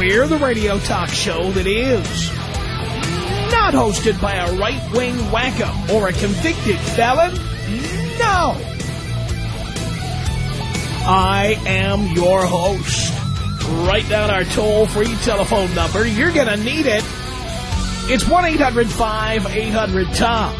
We're the radio talk show that is not hosted by a right-wing wacko or a convicted felon. No. I am your host. Write down our toll-free telephone number. You're going to need it. It's 1-800-5800-TOM.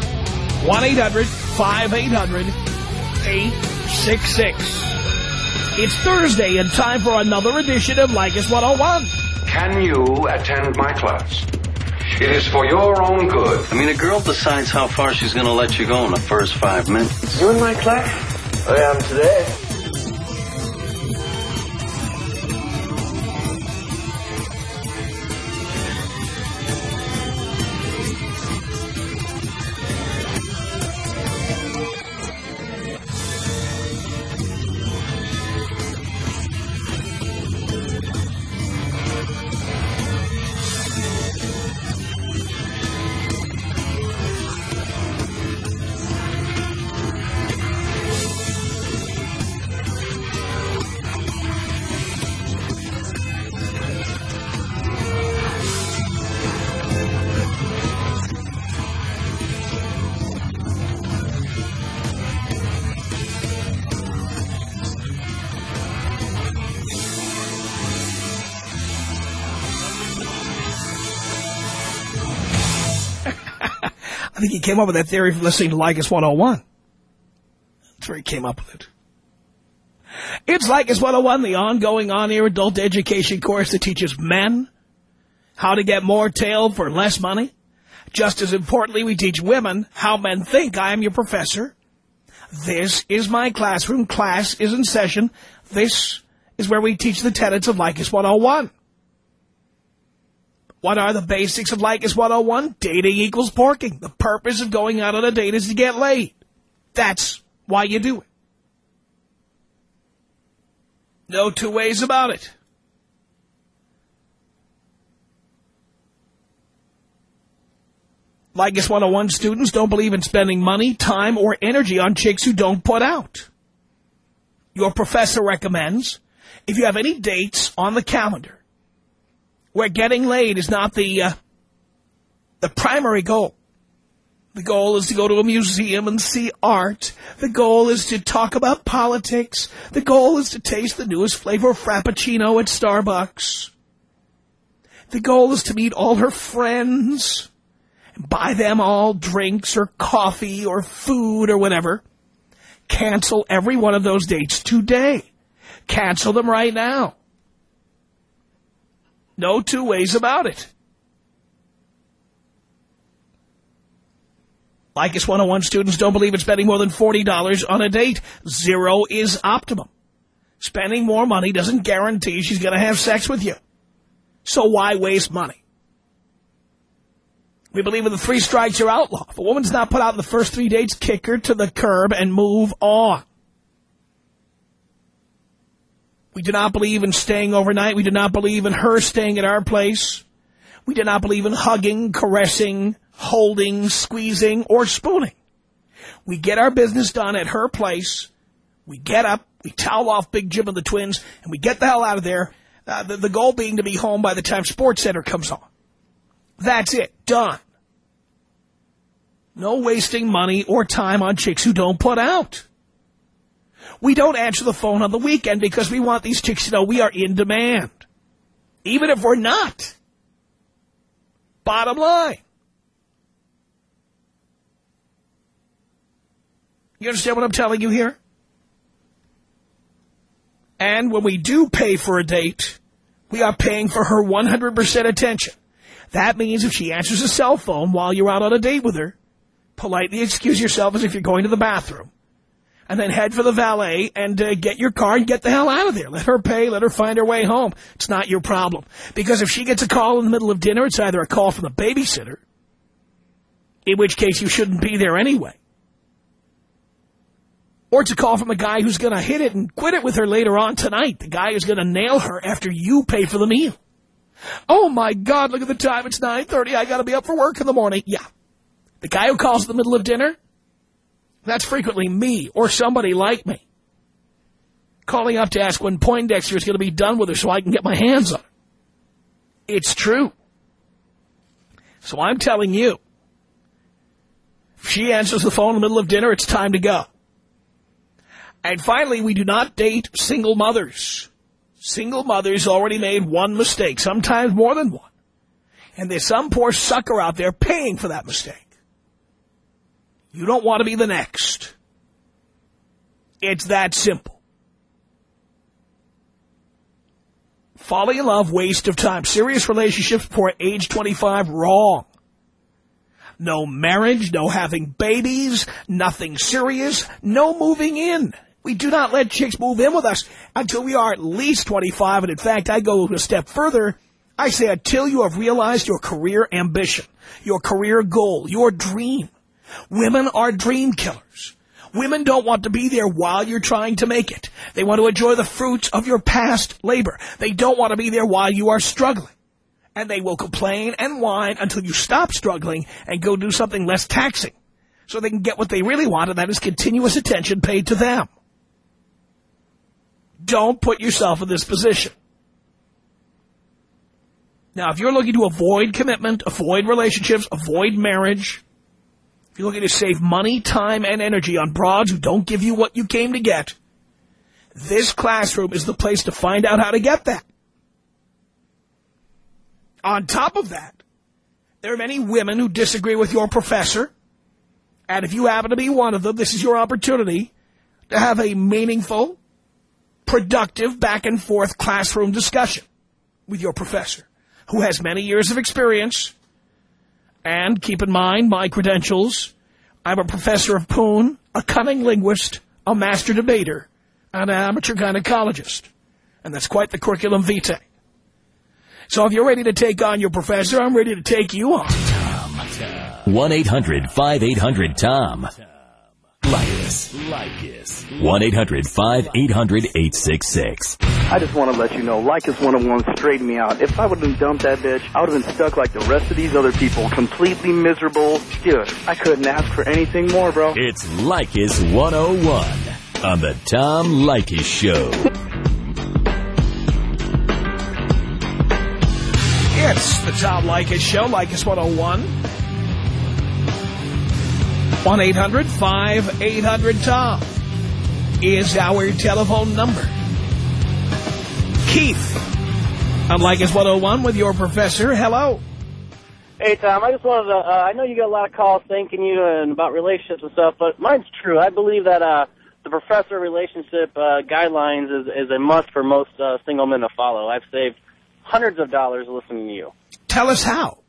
1-800-5800-866. It's Thursday and time for another edition of Leykis 101. Can you attend my class? It is for your own good. I mean, a girl decides how far she's going to let you go in the first five minutes. You in my class? I am today. Came up with that theory from listening to Leykis 101. That's where he came up with it. It's Leykis 101, the ongoing on-air adult education course that teaches men how to get more tail for less money. Just as importantly, we teach women how men think. I am your professor. This is my classroom. Class is in session. This is where we teach the tenets of Leykis 101. What are the basics of Leykis 101? Dating equals porking. The purpose of going out on a date is to get laid. That's why you do it. No two ways about it. Leykis 101 students don't believe in spending money, time, or energy on chicks who don't put out. Your professor recommends, if you have any dates on the calendar, where getting laid is not the uh, the primary goal. The goal is to go to a museum and see art. The goal is to talk about politics. The goal is to taste the newest flavor of Frappuccino at Starbucks. The goal is to meet all her friends and buy them all drinks or coffee or food or whatever. Cancel every one of those dates today. Cancel them right now. No two ways about it. Leykis 101 students don't believe in spending more than $40 on a date. Zero is optimum. Spending more money doesn't guarantee she's going to have sex with you. So why waste money? We believe in the three strikes you're outlaw. If a woman's not put out in the first three dates, kick her to the curb and move on. We do not believe in staying overnight. We do not believe in her staying at our place. We do not believe in hugging, caressing, holding, squeezing, or spooning. We get our business done at her place. We get up, we towel off Big Jim and the twins, and we get the hell out of there. Uh, the, the goal being to be home by the time Sports Center comes on. That's it. Done. No wasting money or time on chicks who don't put out. We don't answer the phone on the weekend because we want these chicks to know we are in demand. Even if we're not. Bottom line. You understand what I'm telling you here? And when we do pay for a date, we are paying for her 100% attention. That means if she answers a cell phone while you're out on a date with her, politely excuse yourself as if you're going to the bathroom. And then head for the valet and uh, get your car and get the hell out of there. Let her pay. Let her find her way home. It's not your problem. Because if she gets a call in the middle of dinner, it's either a call from the babysitter, in which case you shouldn't be there anyway, or it's a call from a guy who's going to hit it and quit it with her later on tonight. The guy who's going to nail her after you pay for the meal. Oh, my God, look at the time. It's 9.30. I got to be up for work in the morning. Yeah. The guy who calls in the middle of dinner, that's frequently me or somebody like me. Calling up to ask when Poindexter is going to be done with her so I can get my hands on her. It's true. So I'm telling you, if she answers the phone in the middle of dinner, it's time to go. And finally, we do not date single mothers. Single mothers already made one mistake, sometimes more than one. And there's some poor sucker out there paying for that mistake. You don't want to be the next. It's that simple. Falling in love, waste of time. Serious relationships before age 25, wrong. No marriage, no having babies, nothing serious, no moving in. We do not let chicks move in with us until we are at least 25. And in fact, I go a step further. I say until you have realized your career ambition, your career goal, your dream. Women are dream killers. Women don't want to be there while you're trying to make it. They want to enjoy the fruits of your past labor. They don't want to be there while you are struggling. And they will complain and whine until you stop struggling and go do something less taxing so they can get what they really want, and that is continuous attention paid to them. Don't put yourself in this position. Now, if you're looking to avoid commitment, avoid relationships, avoid marriage, if you're looking to save money, time, and energy on broads who don't give you what you came to get, this classroom is the place to find out how to get that. On top of that, there are many women who disagree with your professor, and if you happen to be one of them, this is your opportunity to have a meaningful, productive, back-and-forth classroom discussion with your professor, who has many years of experience. And keep in mind my credentials. I'm a professor of Poon, a cunning linguist, a master debater, and an amateur gynecologist. And that's quite the curriculum vitae. So if you're ready to take on your professor, I'm ready to take you on. 1-800-5800-TOM. Leykis. 1-800-5800-866. I just want to let you know, Leykis 101 straightened me out. If I would have been dumped that bitch, I would have been stuck like the rest of these other people, completely miserable. Dude, I couldn't ask for anything more, bro. It's Leykis 101 on the Tom Leykis Show. It's the Tom Leykis Show, Leykis 101. 1-800-5800-TOM is our telephone number. Keith, on Leykis 101 with your professor. Hello. Hey, Tom, I just wanted to, uh, I know you get a lot of calls thanking you and about relationships and stuff, but mine's true. I believe that uh, the professor relationship uh, guidelines is, is a must for most uh, single men to follow. I've saved hundreds of dollars listening to you. Tell us how.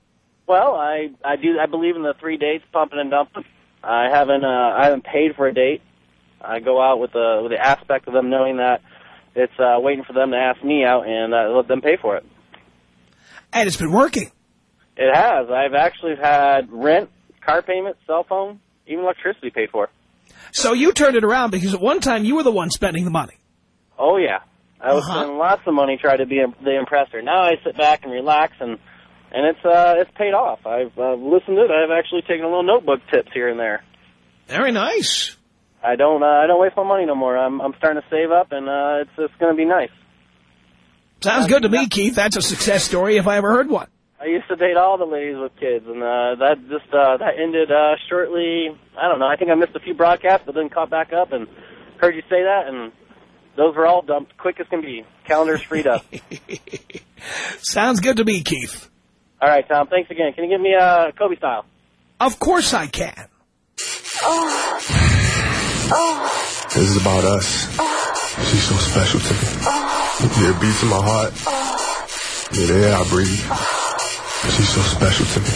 Well, I, I do. I believe in the three dates, pumping and dumping. I haven't uh, I haven't paid for a date. I go out with the with the aspect of them knowing that it's uh, waiting for them to ask me out and uh, let them pay for it. And it's been working. It has. I've actually had rent, car payment, cell phone, even electricity paid for. So you turned it around because at one time you were the one spending the money. Oh yeah, I was Uh-huh. spending lots of money trying to be the impressor. Now I sit back and relax and and it's uh it's paid off. I've uh, listened to it. I've actually taken a little notebook tips here and there. Very nice. I don't uh, I don't waste my money no more. I'm I'm starting to save up and uh it's it's going to be nice. Sounds good to me, Keith. That's a success story if I ever heard one. I used to date all the ladies with kids, and uh, that just uh, that ended uh, shortly. I don't know. I think I missed a few broadcasts, but then caught back up and heard you say that, and those were all dumped quick as can be. Calendars freed up. Sounds good to me, Keith. All right, Tom. Thanks again. Can you give me a uh, Kobe style? Of course I can. oh This is about us. She's so special to me. Yeah, it beats in my heart. Yeah, the air I breathe. She's so special to me.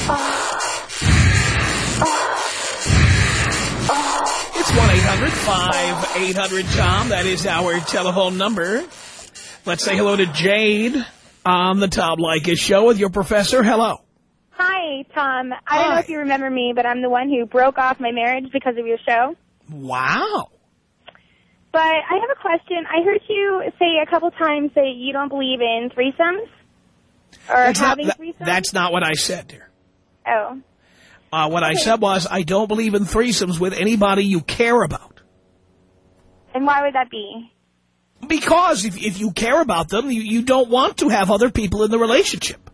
It's 1-800-5800-TOM. That is our telephone number. Let's say hello to Jade on the Tom Leykis show with your professor. Hello. Hi, Tom. I don't know if you remember me, but I'm the one who broke off my marriage because of your show. Wow. But I have a question. I heard you say a couple times that you don't believe in threesomes or That's having that- threesomes. that's not what I said, dear. oh, Uh, what I said was I don't believe in threesomes with anybody you care about. and why would that be? Because if, if you care about them, you, you don't want to have other people in the relationship.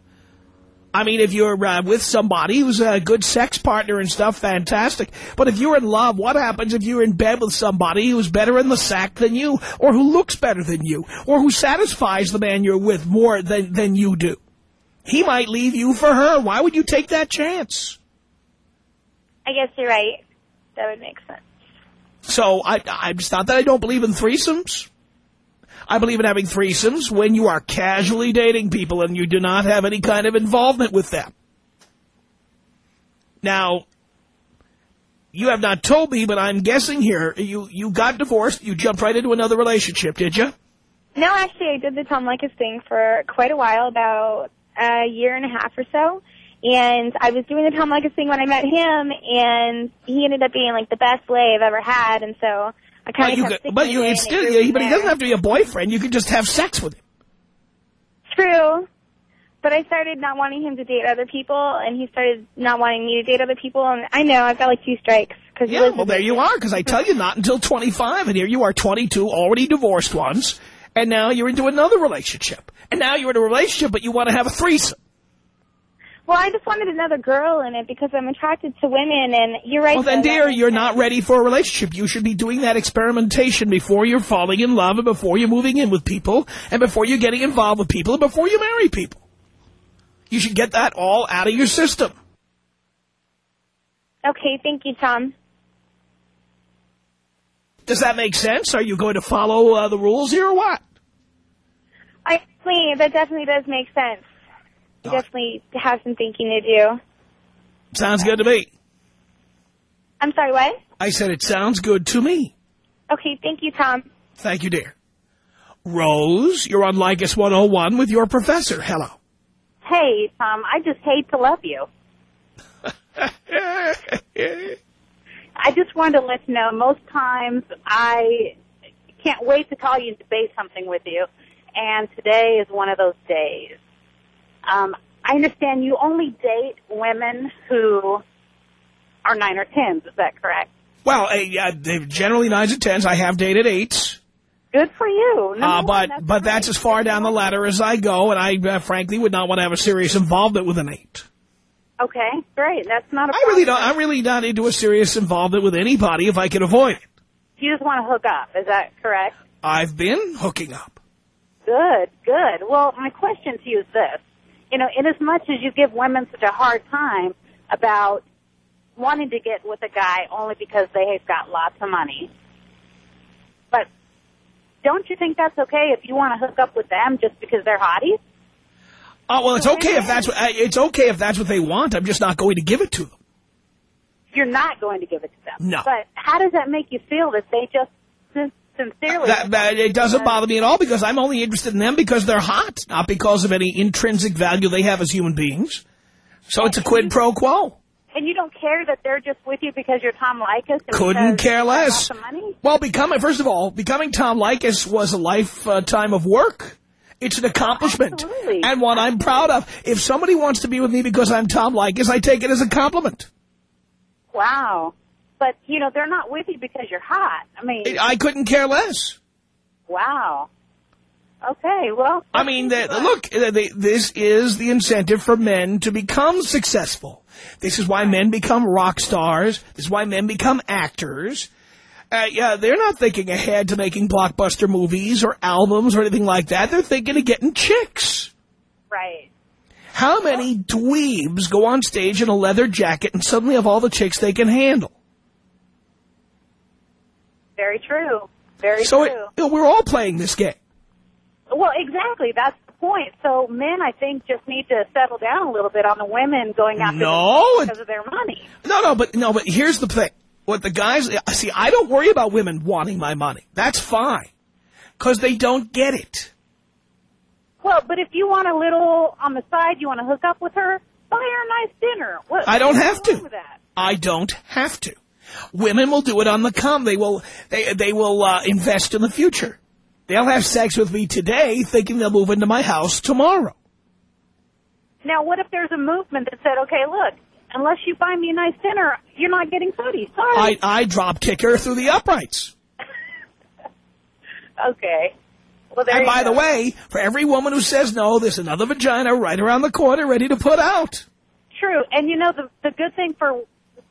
I mean, if you're uh, with somebody who's a good sex partner and stuff, fantastic. But if you're in love, what happens if you're in bed with somebody who's better in the sack than you, or who looks better than you, or who satisfies the man you're with more than, than you do? He might leave you for her. Why would you take that chance? I guess you're right. That would make sense. So I, I, it's not that I don't believe in threesomes. I believe in having threesomes when you are casually dating people and you do not have any kind of involvement with them. Now, you have not told me, but I'm guessing here, you, you got divorced, you jumped right into another relationship, did you? No, actually, I did the Tom Leykis thing for quite a while, about a year and a half or so. And I was doing the Tom Leykis thing when I met him, and he ended up being like the best lay I've ever had. And so I But kind of could- but you, it's it still, but he doesn't have to be a boyfriend. You can just have sex with him. True. But I started not wanting him to date other people, and he started not wanting me to date other people. And I know I've got like two strikes because Yeah, well, there you are, because I tell you not until 25, and here you are 22, already divorced once, and now you're into another relationship. And now you're in a relationship, but you want to have a threesome. Well, I just wanted another girl in it because I'm attracted to women, and you're right. Well, then, dear, you're not ready for a relationship. You should be doing that experimentation before you're falling in love, and before you're moving in with people, and before you're getting involved with people, and before you marry people. You should get that all out of your system. Okay, thank you, Tom. Does that make sense? Are you going to follow uh, the rules here or what? I mean, that definitely does make sense. You definitely have some thinking to do. Sounds good to me. I'm sorry, what? I said it sounds good to me. Okay, thank you, Tom. Thank you, dear. Rose, you're on Leykis 101 with your professor. Hello. Hey, Tom, I just hate to love you. I just wanted to let you know, most times I can't wait to call you and debate something with you, and today is one of those days. Um, I understand you only date women who are nine or tens, is that correct? Well, uh, generally nines and tens. I have dated eights. Good for you. Uh, but that's but that's as far down the ladder as I go, and I uh, frankly would not want to have a serious involvement with an eight. Okay, great. That's not a I problem. really don't. I'm really not into a serious involvement with anybody if I can avoid it. You just want to hook up, is that correct? I've been hooking up. Good, good. Well, my question to you is this. You know, in as much as you give women such a hard time about wanting to get with a guy only because they have got lots of money, but don't you think that's okay if you want to hook up with them just because they're hotties? Oh well, it's okay if that's what, uh, it's okay if that's what they want. I'm just not going to give it to them. You're not going to give it to them. No. But how does that make you feel that they just sincerely... That, that it doesn't bother me at all because I'm only interested in them because they're hot, not because of any intrinsic value they have as human beings. So it's a quid pro quo. And you don't care that they're just with you because you're Tom Leykis? and Couldn't care less. money? Well, becoming first of all, becoming Tom Leykis was a lifetime of work. It's an accomplishment Absolutely. and one I'm proud of. If somebody wants to be with me because I'm Tom Leykis, I take it as a compliment. Wow. But, you know, they're not with you because you're hot. I mean, I couldn't care less. wow. Okay, well. I mean, the, look, this is the incentive for men to become successful. This is why men become rock stars. This is why men become actors. Uh, yeah, they're not thinking ahead to making blockbuster movies or albums or anything like that. They're thinking of getting chicks. Right. How many dweebs go on stage in a leather jacket and suddenly have all the chicks they can handle? Very true. Very So true. know, we're all playing this game. well, exactly. That's the point. So men, I think, just need to settle down a little bit on the women going after No, them because of their money. No, no, but no, but here's the thing. What the guys, see, I don't worry about women wanting my money. That's fine. Because they don't get it. Well, but if you want a little on the side, you want to hook up with her, buy her a nice dinner. What, I don't have to. With that? I don't have to. Women will do it on the come. They will, they, they will uh, invest in the future. They'll have sex with me today thinking they'll move into my house tomorrow. Now, what if there's a movement that said, okay, look, unless you buy me a nice dinner, you're not getting footy. Sorry. I, I drop kick her through the uprights. okay. Well, And by go. the way, for every woman who says no, there's another vagina right around the corner ready to put out. True. And you know, the the good thing for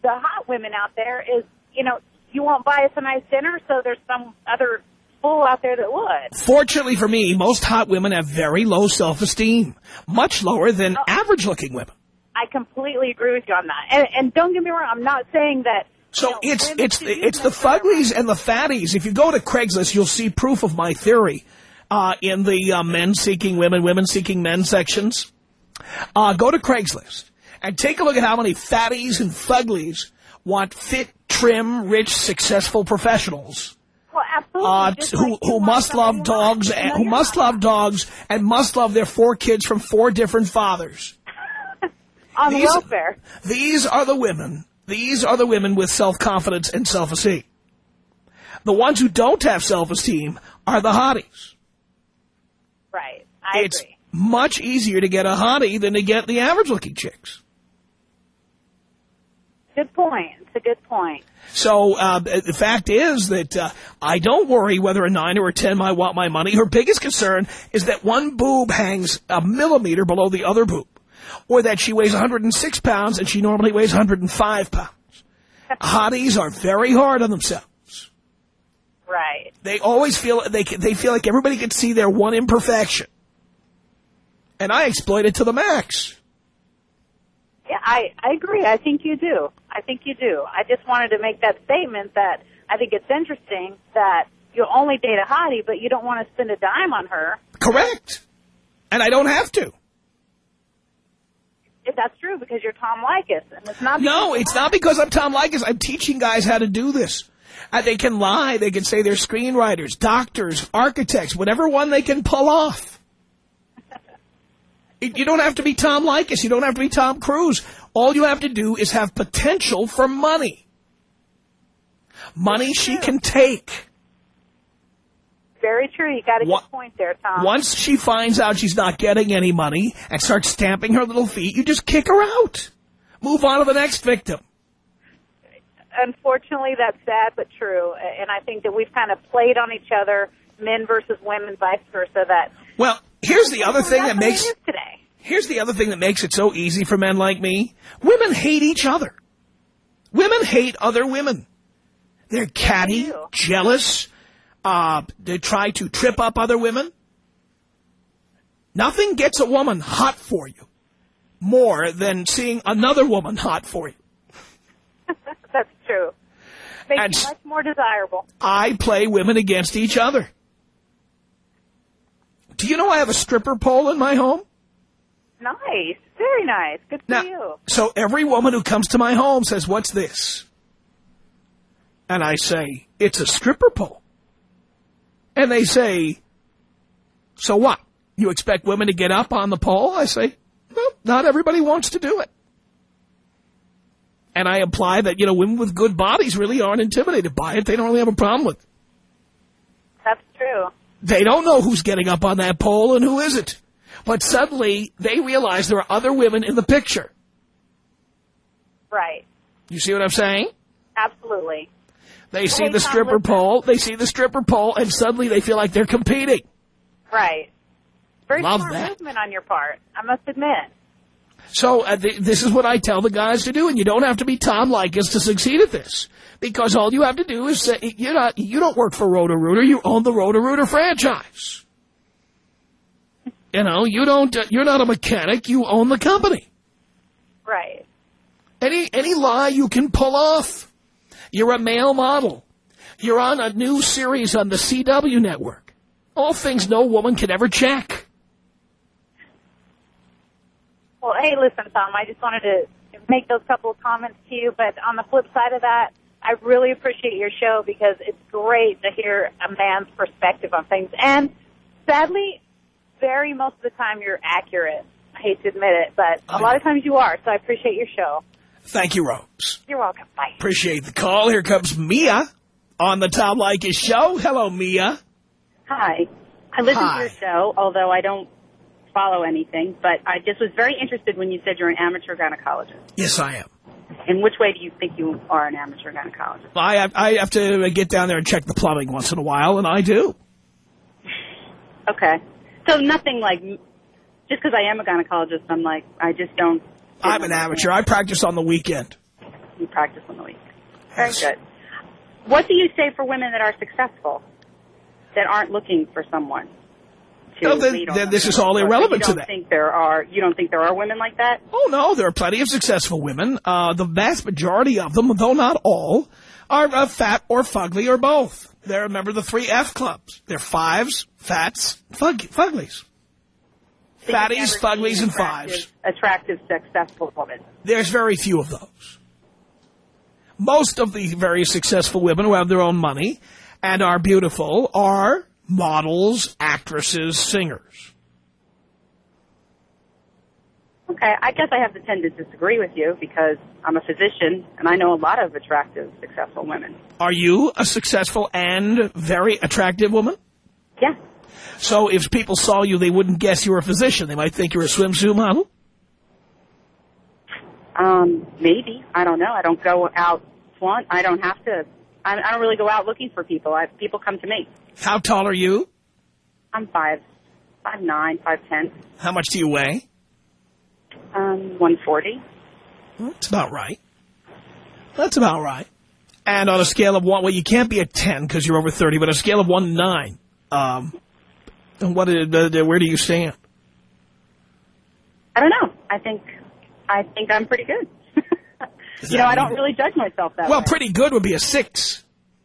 the hot women out there is, you know, you won't buy us a nice dinner, so there's some other fool out there that would. Fortunately for me, most hot women have very low self-esteem, much lower than Oh. average-looking women. I completely agree with you on that. And, and don't get me wrong, I'm not saying that. So you know, it's it's the, it's the this for their fuglies and the fatties. If you go to Craigslist, you'll see proof of my theory uh, in the uh, men seeking women, women seeking men sections. Uh, go to Craigslist and take a look at how many fatties and fuglies want fit, trim, rich, successful professionals Well, absolutely. uh, who who must love dogs and who must love dogs and must love their four kids from four different fathers. on these- welfare. These are the women. These are the women with self-confidence and self-esteem. The ones who don't have self-esteem are the hotties. Right. I it's agree. much easier to get a hottie than to get the average-looking chicks. Good point. It's a good point. So uh, the fact is that uh, I don't worry whether a 9 or a 10 might want my money. Her biggest concern is that one boob hangs a millimeter below the other boob. Or that she weighs 106 pounds and she normally weighs 105 pounds. Hotties are very hard on themselves. Right. They always feel they they feel like everybody can see their one imperfection, and I exploit it to the max. Yeah, I, I agree. I think you do. I think you do. I just wanted to make that statement that I think it's interesting that you'll only date a hottie, but you don't want to spend a dime on her. Correct, and I don't have to. If that's true, because you're Tom Leykis, and it's not. No, it's not because I'm Tom Leykis. I'm teaching guys how to do this. Uh, they can lie. They can say they're screenwriters, doctors, architects, whatever one they can pull off. You don't have to be Tom Leykis. You don't have to be Tom Cruise. All you have to do is have potential for money. Money she can take. Very true. You got a What- good point there, Tom. Once she finds out she's not getting any money and starts stamping her little feet, you just kick her out. Move on to the next victim. Unfortunately, that's sad but true, and I think that we've kind of played on each other, men versus women, vice versa. That Well, here's the other thing that makes today. Here's the other thing that makes it so easy for men like me. Women hate each other. Women hate other women. They're catty, jealous. Uh, they try to trip up other women. Nothing gets a woman hot for you more than seeing another woman hot for you. That's true. Makes And- you much more desirable. I play women against each other. Do you know I have a stripper pole in my home? Nice, very nice. Good for Now, you. so every woman who comes to my home says, what's this? And I say, it's a stripper pole. And they say, so what? You expect women to get up on the pole? I say, well, not everybody wants to do it. And I imply that, you know, women with good bodies really aren't intimidated by it. They don't really have a problem with it. That's true. They don't know who's getting up on that pole and who isn't. But suddenly they realize there are other women in the picture. Right. You see what I'm saying? Absolutely. They see Hey, the stripper pole, they see the stripper pole, and suddenly they feel like they're competing. Right. Very Love smart that. movement on your part. I must admit. So uh, th this is what I tell the guys to do, and you don't have to be Tom Leykis to succeed at this. Because all you have to do is say, you're not, you don't work for Roto-Rooter, you own the Roto-Rooter franchise. You know, you don't, uh, you're not a mechanic, you own the company. Right. Any, any lie you can pull off. You're a male model. You're on a new series on the CW network. All things no woman can ever check. Well, hey, listen, Tom. I just wanted to make those couple of comments to you, but on the flip side of that, I really appreciate your show because it's great to hear a man's perspective on things. And sadly, very most of the time you're accurate. I hate to admit it, but a lot of times you are. So I appreciate your show. Thank you, Rose. You're welcome. Bye. Appreciate the call. Here comes Mia on the Tom Leykis show. Hello, Mia. Hi. I listen Hi. to your show, although I don't follow anything, but I just was very interested when you said you're an amateur gynecologist. Yes, I am. In which way do you think you are an amateur gynecologist? I have, I have to get down there and check the plumbing once in a while, and I do. Okay. So nothing like, just because I am a gynecologist, I'm like, I just don't. I'm an amateur. I practice on the weekend. You practice on the weekend. Very good. What do you say for women that are successful, that aren't looking for someone to No, then- lead on then this is all irrelevant to don't. Think there are, you don't think there are women like that? Oh, no, there are plenty of successful women. Uh, the vast majority of them, though not all, are uh, fat or fugly or both. They're, remember, the three F clubs. They're fives, fats, fug, fuglies. So Fatties, fuglies, and fives. Attractive, successful woman. There's very few of those. Most of the very successful women who have their own money and are beautiful are models, actresses, singers. Okay, I guess I have to tend to disagree with you because I'm a physician and I know a lot of attractive, successful women. Are you a successful and very attractive woman? Yeah. So if people saw you, they wouldn't guess you were a physician. They might think you're a swimsuit model. Um, maybe. I don't know. I don't go out flaunt. I don't have to. I, I don't really go out looking for people. I, people come to me. How tall are you? I'm five, five nine, five ten, How much do you weigh? Um, one forty. That's about right. That's about right. And on a scale of one, well, you can't be a 10 because you're over 30, but a scale of 1 to 9, um, what, uh, where do you stand? I don't know. I think, I think I'm pretty good. you know, I don't really judge myself that Well, way. pretty good would be a 6.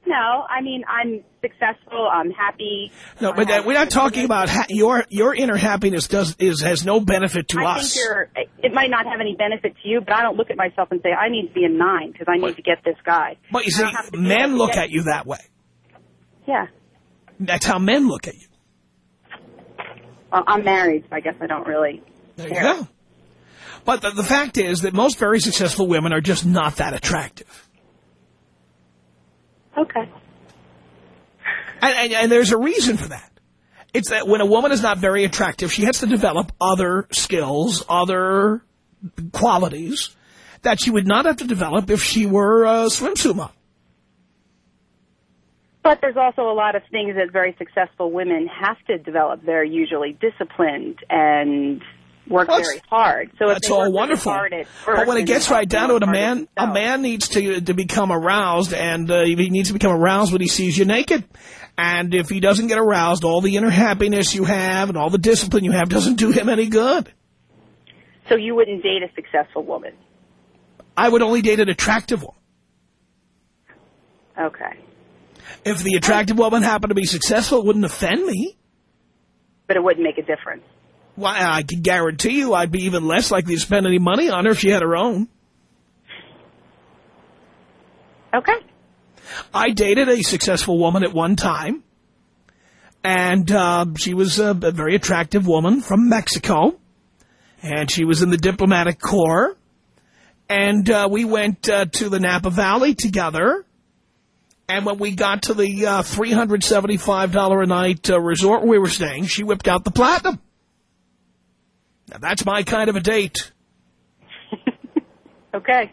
No, I mean, I'm successful. I'm happy. No, but uh, we're not talking about ha- your your inner happiness does is has no benefit to I us. think you're. It might not have any benefit to you, but I don't look at myself and say I need to be a nine because I need to get this guy. But you see, don't have to be men look at you that way. Yeah, That's how men look at you. well, I'm married, so I guess I don't really. There you go. But the, the fact is that most very successful women are just not that attractive. Okay. And, and, and there's a reason for that. It's that when a woman is not very attractive, she has to develop other skills, other qualities that she would not have to develop if she were a swimsuit model. But there's also a lot of things that very successful women have to develop. They're usually disciplined and work Well, very hard. So if That's all really wonderful. at But when it gets right down to it, a man a man needs to to become aroused, and uh, he needs to become aroused when he sees you naked. And if he doesn't get aroused, all the inner happiness you have and all the discipline you have doesn't do him any good. So you wouldn't date a successful woman. I would only date an attractive woman. Okay. If the attractive woman happened to be successful, it wouldn't offend me. But it wouldn't make a difference. Why, I can guarantee you I'd be even less likely to spend any money on her if she had her own. Okay. I dated a successful woman at one time, and uh, she was a, a very attractive woman from Mexico, and she was in the diplomatic corps, and uh, we went uh, to the Napa Valley together, and when we got to the uh, $375 a night uh, resort where we were staying, she whipped out the platinum. Now, that's my kind of a date. Okay.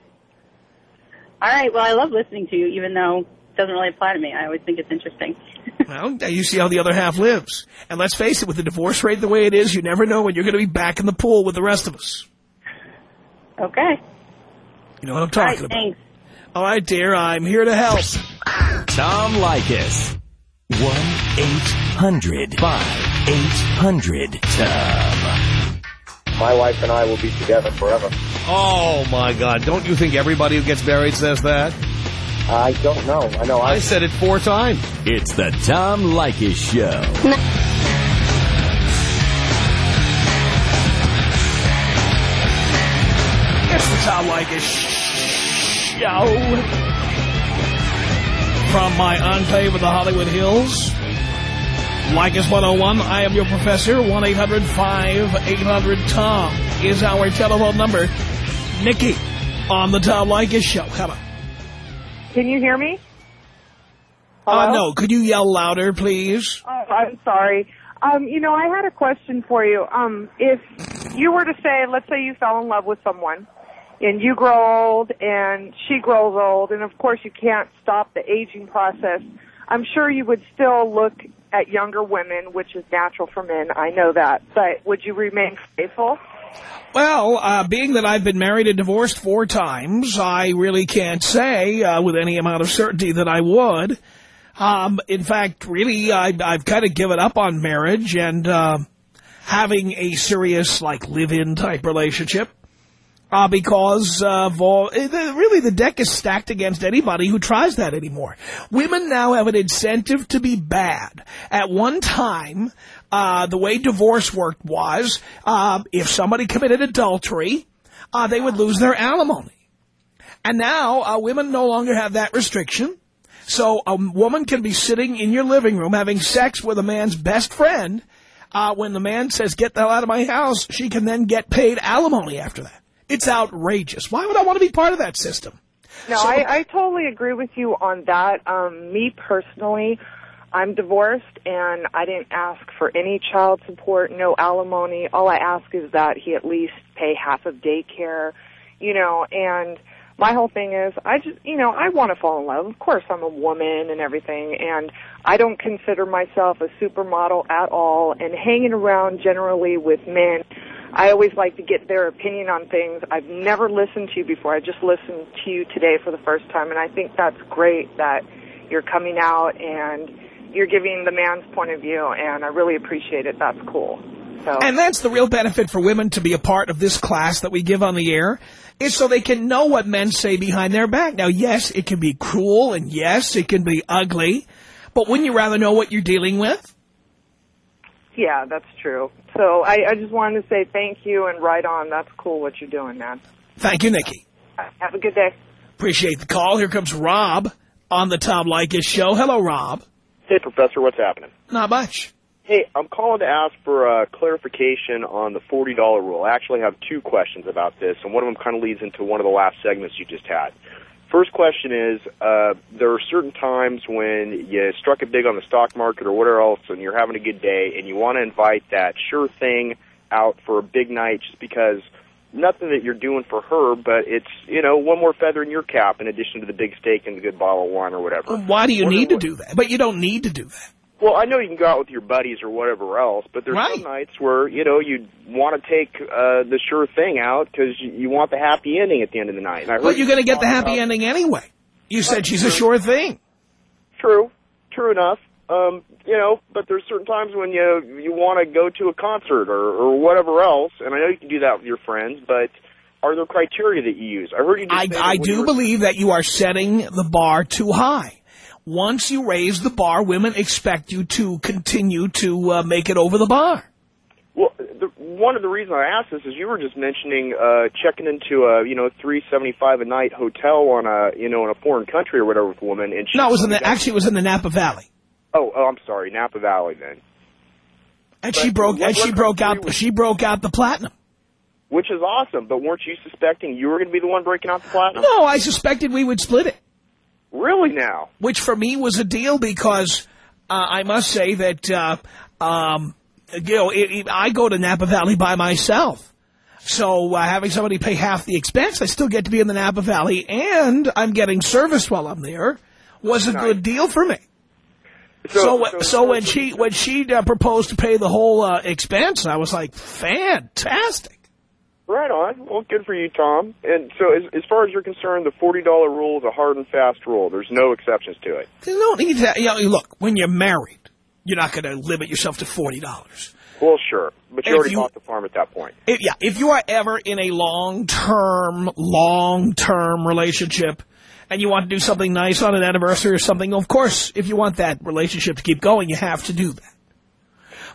All right. Well, I love listening to you, even though it doesn't really apply to me. I always think it's interesting. Well, you see how the other half lives. And let's face it, with the divorce rate the way it is, you never know when you're going to be back in the pool with the rest of us. Okay. You know what I'm talking right. about. Thanks. All right, dear, I'm here to help. Tom Leykis. 1-800-5800-TOM. My wife and I will be together forever. Oh, my God. Don't you think everybody who gets married says that? I don't know. I know. I said it four times. It's the Tom Leykis Show. It's the Tom Leykis Show. from my enclave in the Hollywood Hills. Leykis 101, I am your professor. 1-800-5800-TOM is our telephone number. Nikki on the Tom Leykis Show. Hello. Can you hear me? Uh, no, could you yell louder, please? Oh, I'm sorry. Um, you know, I had a question for you. Um, if you were to say, let's say you fell in love with someone, and you grow old, and she grows old, and of course you can't stop the aging process. I'm sure you would still look at younger women, which is natural for men. I know that. But would you remain faithful? Well, uh, being that I've been married and divorced four times, I really can't say uh, with any amount of certainty that I would. Um, in fact, really, I, I've kind of given up on marriage and uh, having a serious, like, live-in type relationship. Uh, because of all, eh, really the deck is stacked against anybody who tries that anymore. Women now have an incentive to be bad. At one time, uh, the way divorce worked was, uh, if somebody committed adultery, uh, they would lose their alimony. And now, uh, women no longer have that restriction. So a woman can be sitting in your living room having sex with a man's best friend. Uh, when the man says, get the hell out of my house, she can then get paid alimony after that. It's outrageous. Why would I want to be part of that system? No, So- I, I totally agree with you on that. Um, me personally, I'm divorced and I didn't ask for any child support, no alimony. All I ask is that he at least pay half of daycare, you know, and my whole thing is I just, you know, I want to fall in love. Of course, I'm a woman and everything and I don't consider myself a supermodel at all and hanging around generally with men I always like to get their opinion on things. I've never listened to you before. I just listened to you today for the first time, and I think that's great that you're coming out and you're giving the man's point of view, and I really appreciate it. That's cool. So. And that's the real benefit for women to be a part of this class that we give on the air, is so they can know what men say behind their back. Now, yes, it can be cruel, and yes, it can be ugly, but wouldn't you rather know what you're dealing with? Yeah, that's true. So I, I just wanted to say thank you and right on. That's cool what you're doing, man. Thank you, Nikki. Have a good day. Appreciate the call. Here comes Rob on the Tom Leykis show. Hello, Rob. Hey, Professor, what's happening? Not much. Hey, I'm calling to ask for uh, clarification on the $40 rule. I actually have two questions about this, and one of them kind of leads into one of the last segments you just had. First question is, uh, there are certain times when you struck it big on the stock market or whatever else, and you're having a good day, and you want to invite that sure thing out for a big night just because nothing that you're doing for her, but it's, you know, one more feather in your cap in addition to the big steak and the good bottle of wine or whatever. Why do you Wonder need to do that? But you don't need to do that. Well, I know you can go out with your buddies or whatever else, but there's Right. some nights where you know you want to take uh, the sure thing out because you, you want the happy ending at the end of the night. But you're going to get the happy ending anyway. You said she's a sure thing. True, true enough. Um, you know, but there's certain times when you you want to go to a concert or or whatever else, and I know you can do that with your friends, but are there criteria that you use? I heard you. I, I do believe that you are setting the bar too high. Once you raise the bar, women expect you to continue to uh, make it over the bar. Well, the, one of the reasons I asked this is you were just mentioning uh, checking into a you know three seventy five a night hotel on a you know in a foreign country or whatever with a woman, and she No, it was in the actually it was in the Napa Valley, Oh, oh, I'm sorry, Napa Valley then, and she broke and she broke out she broke out the platinum. which is awesome. But weren't you suspecting you were going to be the one breaking out the platinum? No, I suspected we would split it. Really now? Which for me was a deal because uh, I must say that uh, um, you know it, it, I go to Napa Valley by myself. So uh, having somebody pay half the expense, I still get to be in the Napa Valley, and I'm getting service while I'm there. Was a good deal for me. So so, so- when she when she uh, proposed to pay the whole uh, expense, I was like, fantastic. Right on. Well, good for you, Tom. And so, as, as far as you're concerned, the forty dollar rule is a hard and fast rule. There's no exceptions to it. You don't need to. You know, look, when you're married, you're not going to limit yourself to forty dollars. Well, sure, but you If already you- bought the farm at that point. If, yeah, if you are ever in a long-term, long-term relationship and you want to do something nice on an anniversary or something, of course, if you want that relationship to keep going, you have to do that.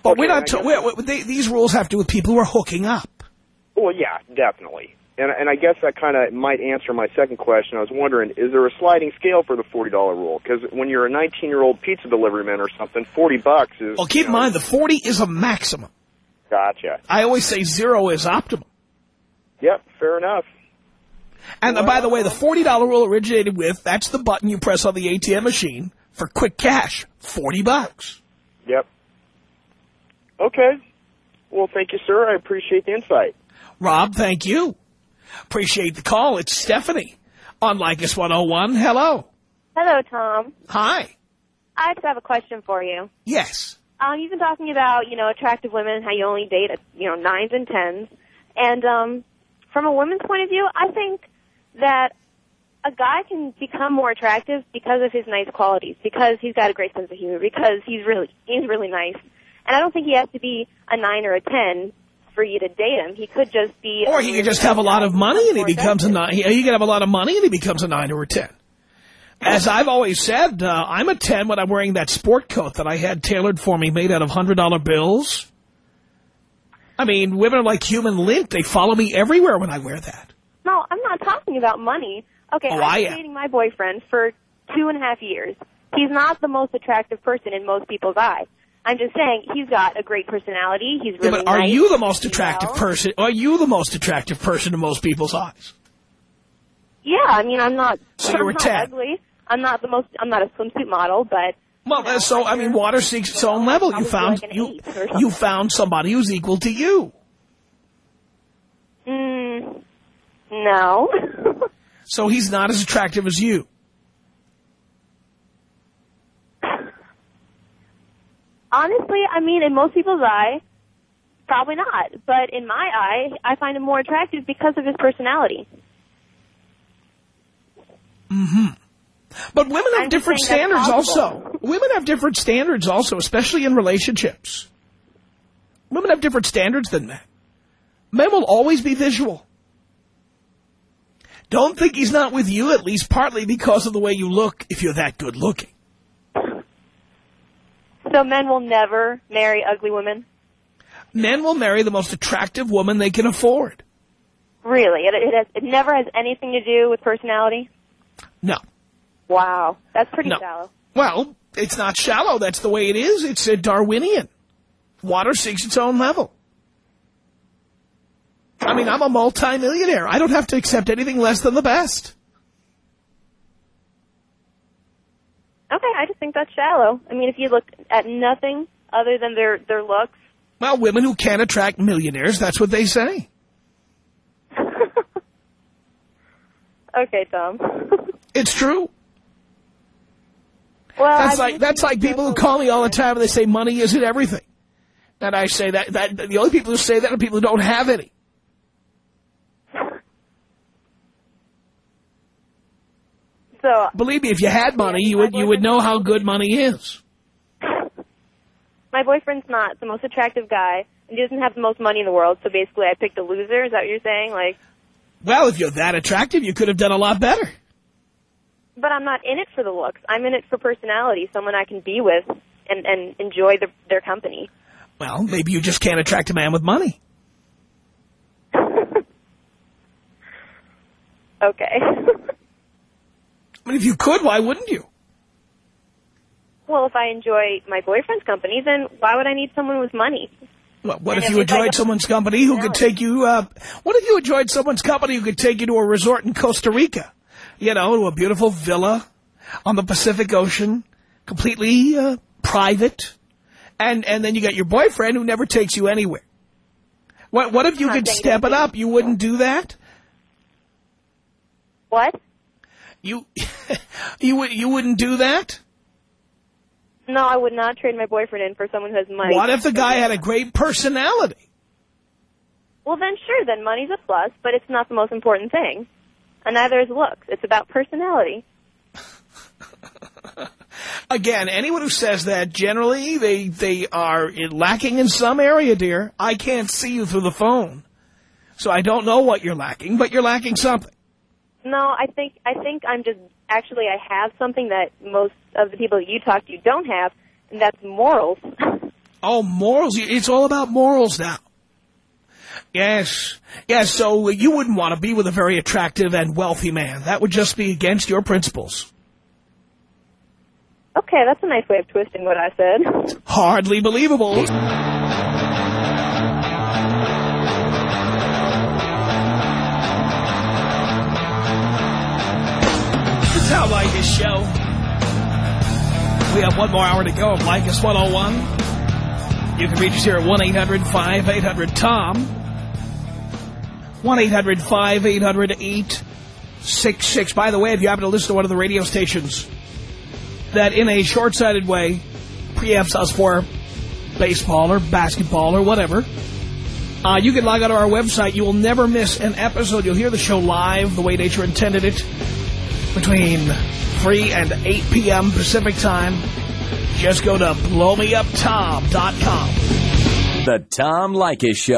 But we're not. We're, we they, these rules have to do with people who are hooking up. Well, yeah, definitely. and and I guess that kind of might answer my second question. I was wondering, is there a sliding scale for the forty dollar rule? Because when you're a nineteen year old pizza delivery man or something, forty bucks is. Well, keep in mind, the 40 is a maximum. Gotcha. I always say zero is optimal. Yep, fair enough. And uh, by the way, the $40 rule originated with, that's the button you press on the ATM machine for quick cash. 40 bucks. Yep. Okay. Well, thank you, sir. I appreciate the insight. Rob, thank you. Appreciate the call. It's Stephanie on Leykis 101. Hello. Hello, Tom. Hi. I just have a question for you. Yes. Um, you've been talking about, you know, attractive women, how you only date, you know, nines and tens. And um, from a woman's point of view, I think that a guy can become more attractive because of his nice qualities, because he's got a great sense of humor, because he's really he's really nice. And I don't think he has to be a nine or a ten for you to date him. He could just be... Or he could just have a lot of money and he becomes a nine. He, he could have a lot of money and he becomes a nine or a ten. As I've always said, uh, I'm a 10 when I'm wearing that sport coat that I had tailored for me made out of $100 bills. I mean, women are like human lint. They follow me everywhere when I wear that. No, I'm not talking about money. Okay, Oh, I've been dating my boyfriend for two and a half years. He's not the most attractive person in most people's eyes. I'm just saying he's got a great personality. He's Yeah, really but are nice. you the most attractive know? person? Are you the most attractive person in most people's eyes? Yeah, I mean, I'm not. So I'm not 10. ugly. I'm not the most. I'm not a swimsuit model, but Well, uh, so I mean, water seeks its own level. You found like you eight or something. you found somebody who's equal to you. mm, no. So he's not as attractive as you. Honestly, I mean, in most people's eye, probably not. But in my eye, I find him more attractive because of his personality. hmm But women have I'm different standards also. Women have different standards also, especially in relationships. Women have different standards than men. Men will always be visual. Don't think he's not with you, at least partly because of the way you look, if you're that good looking. So men will never marry ugly women. Men will marry the most attractive woman they can afford. Really, it it, has, it never has anything to do with personality. No. Wow, that's pretty No. shallow. Well, it's not shallow. That's the way it is. It's a Darwinian. Water seeks its own level. I mean, I'm a multimillionaire. I don't have to accept anything less than the best. Okay, I just think that's shallow. I mean, if you look at nothing other than their their looks, Well, women who can't attract millionaires, that's what they say. okay, Tom. It's true. Well, That's I like that's like people who call me all the time and they say money isn't everything. And I say that, that the only people who say that are people who don't have any. So Believe me, if you had money, you would you would know how good money is. my boyfriend's not the most attractive guy, and he doesn't have the most money in the world. So basically, I picked a loser. Is that what you're saying? Like, Well, if you're that attractive, you could have done a lot better. but I'm not in it for the looks. I'm in it for personality, someone I can be with and and enjoy the, their company. Well, maybe you just can't attract a man with money. Okay. I mean, if you could, why wouldn't you? well, if I enjoy my boyfriend's company, then why would I need someone with money? Well, what And if if you enjoyed someone's company who could take you, uh, what if you enjoyed someone's company who could take you to a resort in Costa Rica? You know, to a beautiful villa on the Pacific Ocean, completely uh, private. And, and then you got your boyfriend who never takes you anywhere. What, what if you could step it up? You wouldn't do that? What? You, you, would, you wouldn't do that? No, I would not trade my boyfriend in for someone who has money. What if the guy had a great personality? Well, then sure, then money's a plus, but it's not the most important thing. And neither is looks. It's about personality. Again, anyone who says that, generally, they, they are lacking in some area, dear. I can't see you through the phone. So I don't know what you're lacking, but you're lacking something. No, I think I think I'm just actually I have something that most of the people that you talk to don't have, and that's morals. Oh, morals. It's all about morals now. Yes. Yes, so you wouldn't want to be with a very attractive and wealthy man. That would just be against your principles. Okay, that's a nice way of twisting what I said. Hardly believable. The Tom Leykis Show. We have one more hour to go of Leykis 101. You can reach us here at 1-800-5800-TOM. 1-800-5800-866. By the way, if you happen to listen to one of the radio stations that in a short-sighted way preempts us for baseball or basketball or whatever, uh, you can log on to our website. You will never miss an episode. You'll hear the show live the way nature intended it between 3 and 8 p.m. Pacific time. Just go to blowmeuptom.com. The Tom Leykis Show.